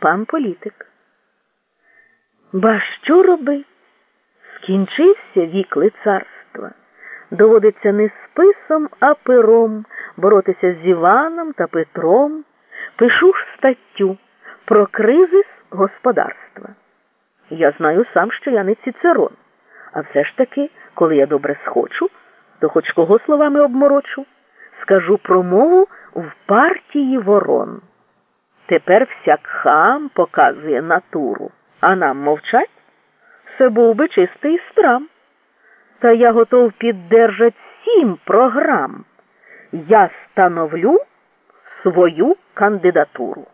пан політик. Ба що робить? Скінчився вік лицарства. Доводиться не списом, а пером боротися з Іваном та Петром. Пишу ж статтю про кризис господарства. Я знаю сам, що я не Цицерон, а все ж таки, коли я добре схочу, то хоч кого словами обморочу, скажу промову в партії ворон. Тепер всяк хам показує натуру, а нам мовчать? Це був би чистий страм. Та я готов піддержать сім програм. Я становлю свою кандидатуру.